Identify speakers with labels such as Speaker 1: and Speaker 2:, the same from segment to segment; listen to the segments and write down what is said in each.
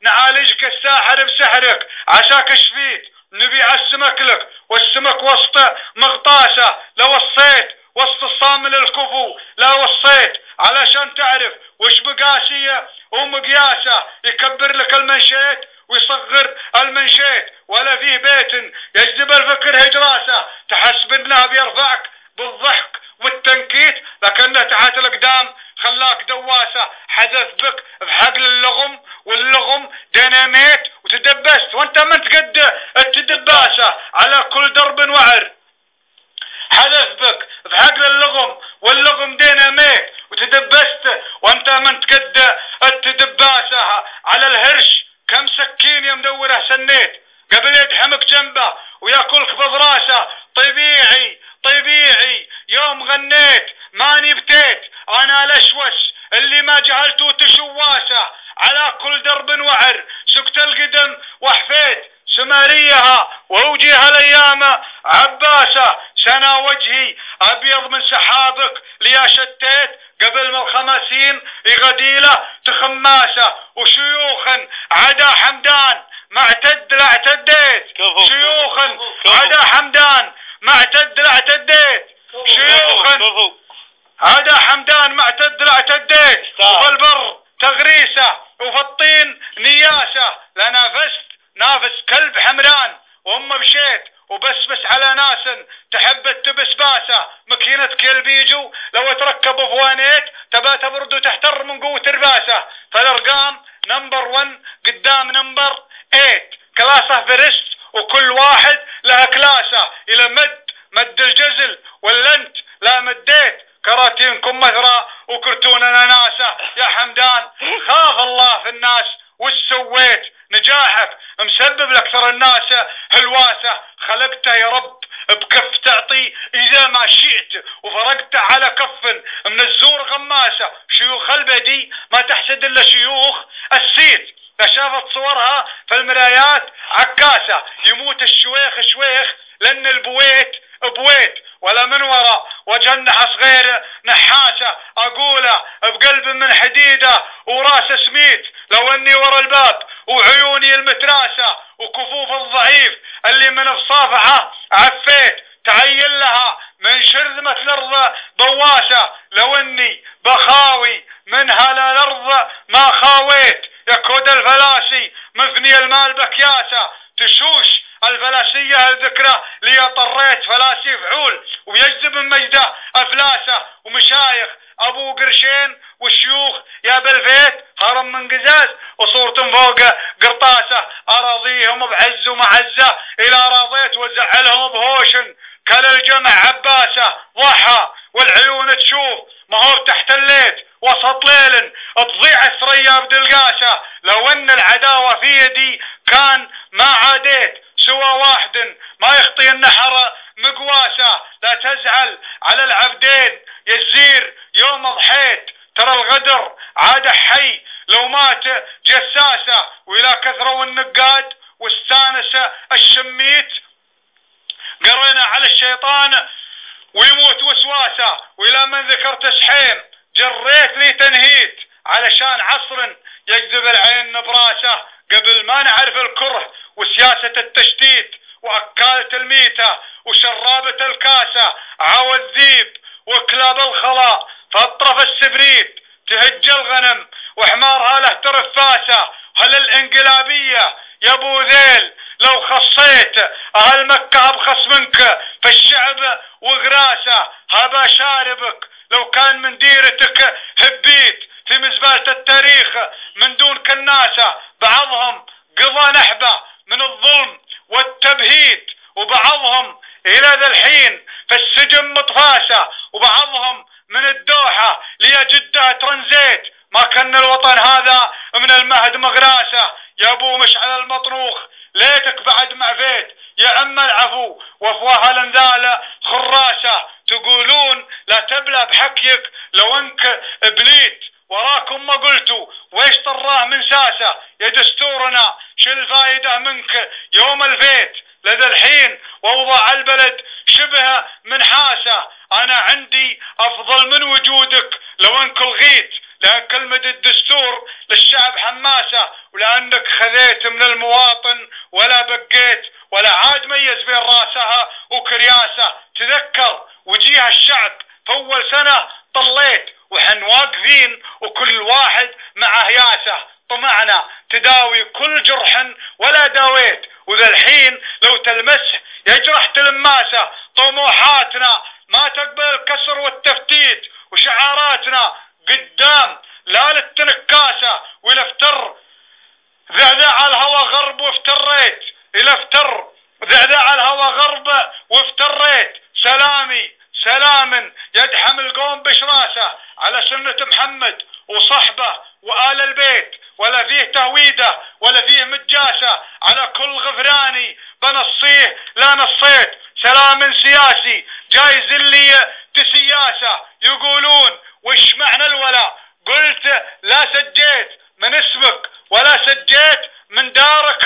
Speaker 1: نعالجك الساحر بسحرك عساك شفيت نبيع السمك لك والسمك وسط مغطاسة لو وصيت وسط الصامل الكفو لا وصيت علشان تعرف وش بقاسية ومقياسة يكبر لك المنشيت ويصغر المنشيت ولا فيه بيت يجذب الفكر هجراسة تحسب انه بيرفعك بالضحك والتنكيت لكنه تحت الأقدام خلاك دواسة حدث بك بحقل اللغم واللغم ديناميت وتدبست وانت من تقد التدباسة على كل درب وعر. حدث بك بحقل اللغم واللغم ديناميت وتدبست وانت من تقد التدباسة على الهرش. كم سكين يا مدوره سنيت قبل يدحمك جنبه وياكلك بضراسه طبيعي طبيعي يوم غنيت ماني بتيت أنا الاشوش اللي ما جهلته على كل درب وعر سكت القدم وحفيت سماريها ووجيها الأيام. عباسه سنا وجهي أبيض من سحابك ليا شتيت قبل ما الخمسين يغديله تخماسه وشيوخا عدا حمدان ما اعتد لا اعتديت. شيوخا عدا حمدان ما اعتد لا اعتديت. شيوخا عدا حمدان ما اعتد لا اعتديت. وفي البر تغريسة وفي الطين نياسه لا نافست نافس كلب حمران. وهم بشيت وبسبس على ناس تحب التبس باسة مكينة كلب يجوا لو تركب بوانيت تبى تبرد وتحتر من قوة الباسة فالأرقام نمبر 1 قدام نمبر 8 كلاسة فيرست وكل واحد لها كلاسة. إلى مد مد الجزل واللنت لا مديت. كراتينكم مثرى وكرتوننا ناسة يا حمدان خاف الله في الناس. وش سويت؟ نجاحك. مسبب لاكثر الناس هلواسة. خلقته يا رب بكف تعطي. إذا ما شئت وفرقت على كف من الزور غماسة. شيوخ البدي ما تحسد إلا شيوخ السيت شافت صورها في المرايات عكاسة. يموت الشويخ شويخ لأن البويت بويت ولا من وراء وجه النحس غير نحاسة أقوله بقلب من حديدة وراس سميت لو أني ورا الباب وعيوني المتراسة وكفوف الضعيف اللي من بصافحة عفيت تعين لها من شرذمة الأرض بواسة لو أني بخاوي من هلا الأرض ما خاويت يا كود الفلاسي مفني المال بكياسة تشوش الفلاسية الذكرى لي طريت فلاسي فعول ويجذب من مجده أفلاسة ومشايخ. أبو قرشين والشيوخ يا بالفيت هرم من قزاز وصورتهم فوق قرطاسة. أراضيهم بعز ومعزة إلى راضيت وزعلهم بهوشن. كل الجمع عباسة ضحى والعيون تشوف. ما هو تحت الليل وسط ليل تضيع الثريا بدلقاسة لو أن العداوة في يدي كان ما عاديت. سوى واحد ما يخطي النحر مقواسة. لا تزعل على العبدين. يزير يوم ضحيت ترى الغدر عاد حي. لو مات جساسة وإلى كثروا النقاد واستانس الشميت. قرينا على الشيطان ويموت وسواسة. وإلى من ذكرت سحيم. جريت لي تنهيت. علشان عصر يجذب العين نبراسة. قبل ما نعرف الكره وسياسة التشتيت وأكالة الميتة وشرابة الكاسة عاو الذيب وكلاب الخلاء فاطرف السبريت تهج الغنم وحمارها له ترفاسة هل الإنقلابية؟ يا أبو ذيل لو خصيت أهل مكة أبخص منك في الشعب وغراسة هبا شاربك لو كان من ديرتك هبيت في مزبلة التاريخ من دون كناسة بعضهم قضى نحبة من الظلم والتبهيت وبعضهم إلى ذا الحين في السجن مطفاشة وبعضهم من الدوحة ليا جدة ترنزيت ما كان الوطن هذا من المهد مغراسة. يا أبو مشعل المطروخ ليتك بعد معفيت يا عم العفو وافواها الانذال خراسة. تقولون لا تبلى بحكيك افضل من وجودك لو انك الغيت لأن كلمة الدستور للشعب حماسة ولأنك خذيت من المواطن ولا بقيت ولا عاد ميز بين راسها وشعاراتنا قدام لا للتنكاسة ولا ذعذع الهوى غرب وافتريت. إلى افتر. ذعذع الهوى غرب وافتريت. سلامي سلام يدحم القوم بشراسة على سنة محمد وصحبه وآل البيت. ولا فيه تهويده ولا فيه مجاسة. على كل غفراني بنصيه لا نصيت. سلام سياسي جايز اللي تسياسة يقولون وش معنى الولاء قلت لا سجيت من اسمك ولا سجيت من دارك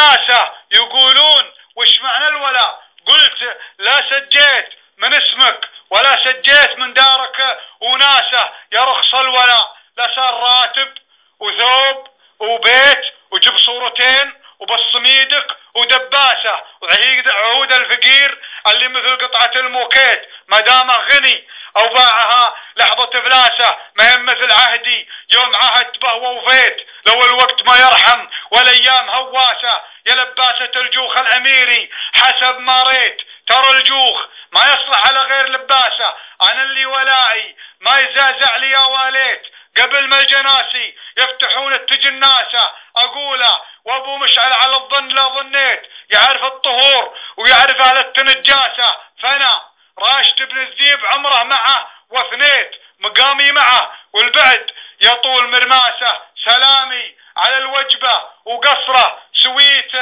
Speaker 1: وناسه يقولون وش معنى الولاء؟ قلت لا سجيت من اسمك ولا سجيت من دارك وناسه يا رخص الولاء. لا صار راتب وثوب وبيت وجب صورتين وبصميدك ودباسة. وعيد عود الفقير اللي مثل قطعة الموكيت ما دامه غني. أو باعها لحظة إفلاسة ما هي مثل عهدي. يوم عهدت به ووفيت لو الوقت ما يرحم والأيام هواسة. يا لباسة الجوخ الأميري حسب ما ريت ترى الجوخ ما يصلح على غير لباسة. أنا اللي ولائي ما يزازع لي يا واليت. قبل ما الجناسي يفتحون التجناسة أقوله وأبو مشعل على الظن لا ظنيت. يعرف الطهور ويعرف أهل التنجاسة. فأنا راشد بن الذيب عمره معه واثنيت مقامي معه والبعد يطول مرماسة. سلامي على الوجبة وقصره سويت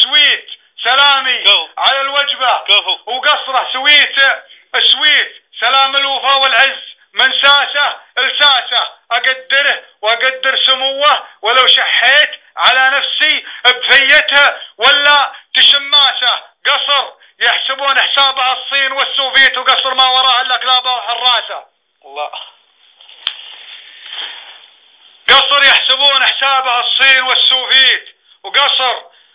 Speaker 1: سويت سلامي على الوجبة وقصره سويت سويت. سلام الوفا والعز. من ساسة لساسة أقدره وأقدر سموه ولو شحيت على نفسي بفيتها ولا تشماسة. قصر. يحسبون حسابها الصين والسوفيت وقصر ما وراء إلا كلابه وحراسة الله. قصر. يحسبون حسابها الصين والسوفيت وقصر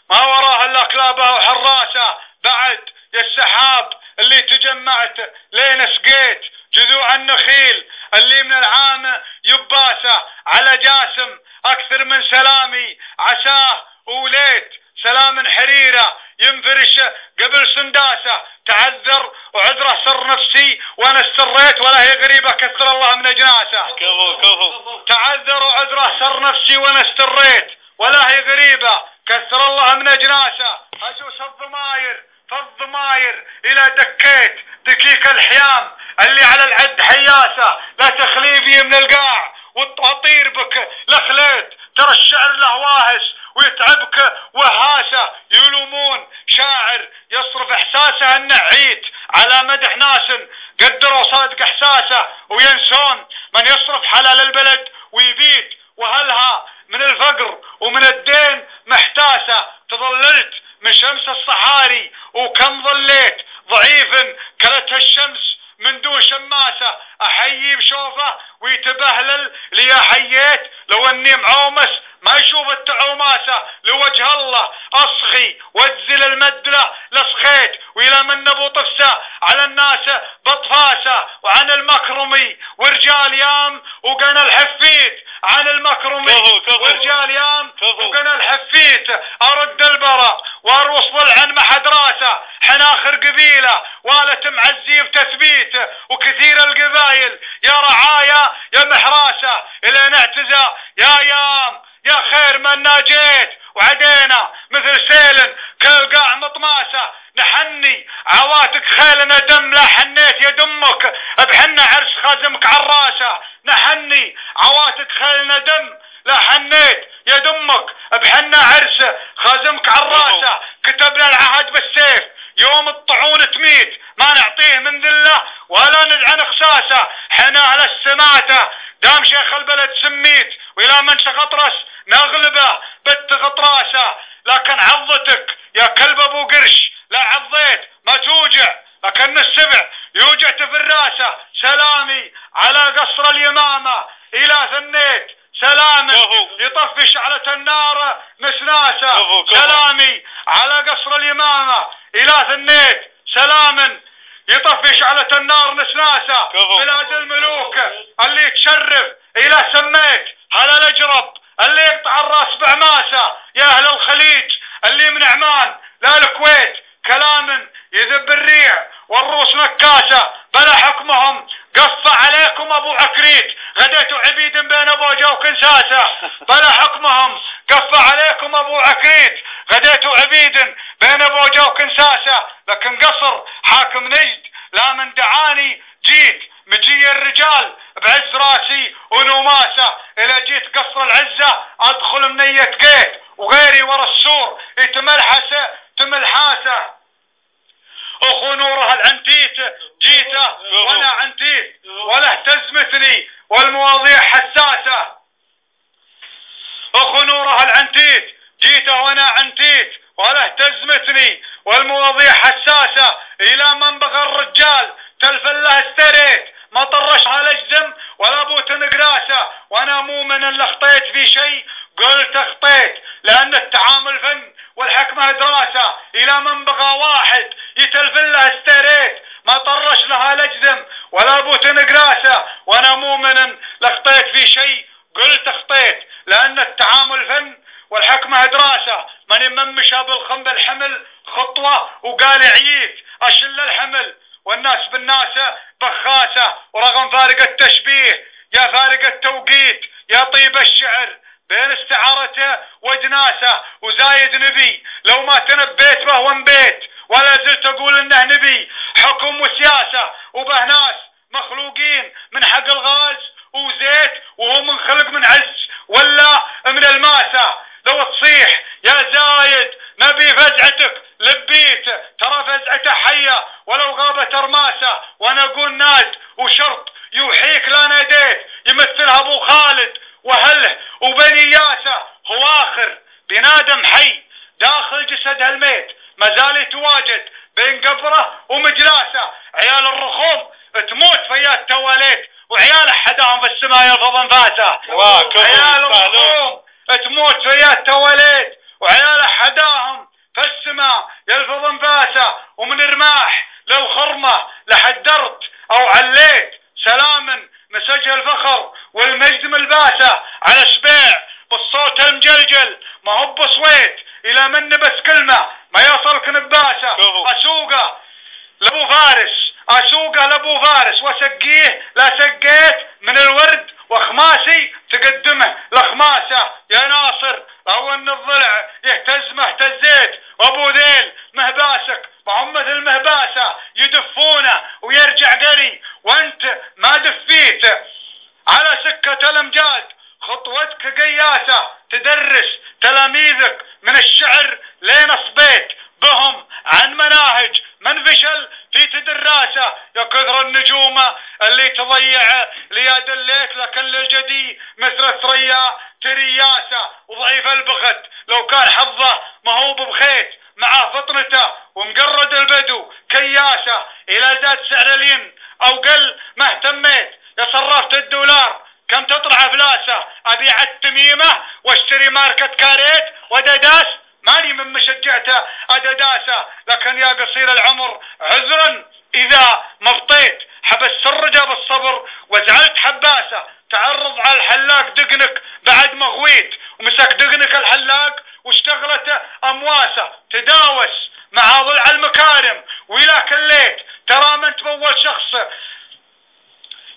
Speaker 1: ما وراها إلا كلابه وحراسه بعد يا السحاب اللي تجمعت لين سقيت جذوع النخيل اللي من العام يباسه على جاسم أكثر من سلامي. عساه وليت سلام حريره ينفرش قبل سنداسه. تعذر وعذره سر نفسي وأنا استريت ولا هي غريبه كثر الله من أجناسه. كفو كفو. تعذر وعذره سر نفسي وأنا استريت ولا هي غريبه كثر الله من أجناسه. اجوس الضماير فالضماير إلى دكيت دكيك الحيام اللي على العد حياسة. لا تخليفي من القاع وطير بك لخليت ترى الشعر له واهس ويتعبك وهاسه يلومون شاعر يصرف إحساسه النعيت على مدح ناس قدروا صادق إحساسه. وينسون من يصرف حلال البلد ويبيت. وهلها من الفقر ومن الدين محتاسة. تظللت من شمس الصحاري وكم ظليت ضعيف كلتها الشمس من دون شماسة. أحيي بشوفه ويتبهلل لي حييت لو أني معومس ما يشوف التعوماسة. لوجه الله أصخي وأجزل المدلة لصخيت وإلى من نبو طفسة على الناس بطفاسة. وعن المكرمي ورجال يام وقنا الحفيت عن المكرمي ورجال يام. وقنا الحفيت. أرد البراء. واروس ضلعا ما حد راسه. حناخر قبيلة. والة معزي بتثبيت. وكثير القبايل. يا رعايا يا محراسة. إلى نعتزى يا يام. يا خير من ناجيت. وعدينا مثل سيل كل قاع مطماسة. نحني عواتق خيلنا دم. لا حنيت يا دمك. بحنا عرس خازمك عراسة نحني عواتق خيلنا دم. لا حنيت. يا دمك بحنا عرس خازمك عراسة كتبنا العهد بالسيف. يوم الطعون تميت. ما نعطيه من ذلة ولا ندعن خساسة. حنا على السماتة. دام شيخ البلد سميت. وإلى من شغطرس نغلبه بت غطراسه لكن عضتك يا كلب أبو قرش. لا عضيت. ما توجع. لكن السبع يوجع في الراسة. سلامي. على قصر اليمامة إلى ثنيت سلامي. يطف يطفي شعلة النار نسناسة سلامي. على قصر الإمامة إلى ثنيت سلاما يطفي شعلة النار نسناسة بلاد الملوك. اللي تشرف إلى سميت. هلا الأجرب. اللي يقطع الرأس بعماسة. يا أهل الخليج. اللي من عمان. لا الكويت. كلام يذب الريع والروس نكاسة بلا حكمهم قص عليكم ابو عكريت غديتوا عبيد بين أبوجا وكنساسة. بلا حكمهم. قص عليكم أبو عكريت. غديتوا عبيد بين أبوجا وكنساسة. لكن قصر حاكم نجد. لا من دعاني. جيت. مجي الرجال. بعز راسي ونوماسة. إلى جيت قصر العزة. أدخل منية قيت. وغيري ورا السور. يتملحسه تملحاسه اخو نوره العنتيت جيته وأنا عنتيت ولا اهتزمتني والمواضيع حساسة. أخو نوره العنتيت جيته وأنا عنتيت ولا اهتزمتني. والمواضيع حساسة. إلى من بغى الرجال؟ تلفله استريت. ما طرش هالجزم ولا بوت نقراسة وأنا مو من اللي اخطيت في شيء. قلت اخطيت لأن التعامل فن والحكمة دراسة. إلى من بغى واحد؟ يتلفله استريت. ما طرش لها لجزم ولا بوت نقراسة وأنا مو من لخطيت في شيء قلت اخطيت لأن التعامل فن والحكمة دراسة. من ممشى بالخم الحمل خطوة وقال عييت أشل الحمل. والناس بالناس بخاسة ورغم فارق التشبيه يا فارق التوقيت يا طيب الشعر. بين استعارته ودناسه وزايد نبي. لو ما تنبيت به وانبيت ولا زلت أقول إنه نبي. حكم وسياسة وبه ناس مخلوقين من حق الغاز وزيت وهو منخلق من عز ولا من الماسة. لو تصيح يا زايد نبي فزعتك. لبيت ترى فزعته حية. ولو غابت أرماسة وأنا أقول ناد وشرط يوحيك لا ناديت يمثلها أبو خالد وهله وبني ياسة هو آخر بنادم حي. داخل جسد الميت ما زال يتواجد بين قبره ومجلاسه. عيال الرخوم تموت في تواليت وعيال حداهم في السماء يلفظ فاسه عيال الرخوم تموت في تواليت وعيال حداهم في السماء يلفظ انفاسه ومن رماح للخرمة لحدرت أو عليت سلاما مسج الفخر والمجد ملباسه على سبيع بالصوت المجلجل. ما هو بصويت إلى من بس كلمة ما يصلك نباسة. أسوقه لابو فارس. اسوقه لابو فارس. واسقيه لا سقيت. من الورد وخماسي تقدمه. لخماسة. يا ناصر. أو ان الضلع. يهتز ما اهتزيت وأبو ذيل. مهباسك. وهم مثل مهباسة يدفونه. ويرجع قري. وأنت ما دفيت. على سكة الامجاد خطوتك قياسة. تدرس تلاميذك. من الشعر لين صبيت بهم عن مناهج من فشل في تدراسه يا كثر النجوم تضيع ليا دليت لكن للجدي مثل ثريا ترياسة وضعيف البخت. لو كان حظه ما هو ببخيت مع فطنته ومقرد البدو كياسة إلى زاد سعر الين أو قل ما اهتميت يا صرفت الدولار كم تطلع افلاسه أبيع التميمة واشتري ماركة كاريت ودداس. ماني من مشجعته أدداسة. لكن يا قصير العمر عذرا إذا مبطيت. حبس سرجه بالصبر وزعلت حباسة. تعرض على الحلاق دقنك بعد ما غويت ومسك دقنك الحلاق واشتغلته أمواسة. تداوس مع ضلع المكارم. ولا كليت ترى من تبول شخص.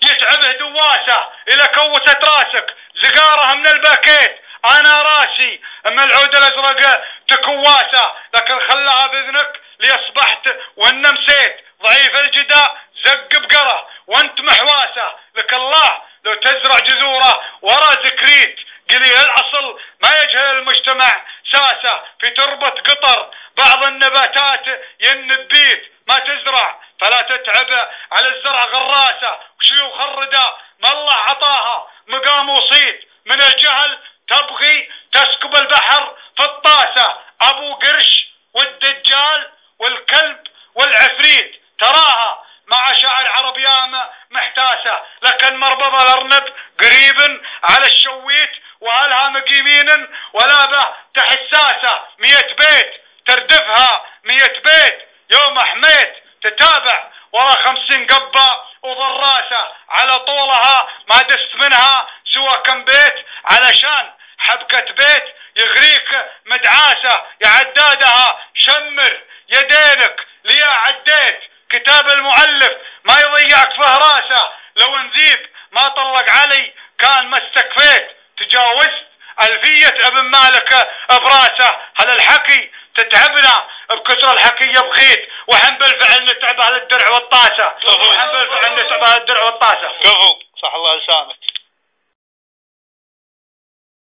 Speaker 1: يتعبه دواسة. إلى كوسة راسك. زقارها من الباكيت. أنا راسي. أما العود الأزرق تكواسة. لكن خلاها بإذنك. ليصبحت وإن نمسيت ضعيف الجداء. زق بقره وانت محواسة لك الله لو تزرع جذوره ورا ذكريت قليل الأصل ما يجهل المجتمع. ساسة في تربة قطر. بعض النباتات ينبيت ما تزرع. فلا تتعب على الزرع غراسة. وشيوخ الرداء ما الله عطاها. مقام وصيت. من الجهل تبغي تسكب البحر في الطاسة. أبو قرش لكن مربض الأرنب قريب على الشويت وأهلها مقيمين ولا به تحساسة مية بيت تردفها مية بيت. يوم حميت تتابع ورا خمسين قبة وضراسة على طولها ما دست منها سوى كم بيت. علشان حبكة بيت يغريك مدعاسة يا عدادها شمر يدينك ليا عديت. كتاب المؤلف ما يضيعك فهراسة لو نذيب ما طلق علي كان ما استكفيت. تجاوزت. ألفية ابن مالك براسه. هل الحكي تتعبنا؟ بكثر الحكي بخيت وحن بالفعل نتعب أهل الدرع والطاسة. وحن بالفعل نتعب أهل الدرع والطاسة.
Speaker 2: كفو. صح الله لسانك.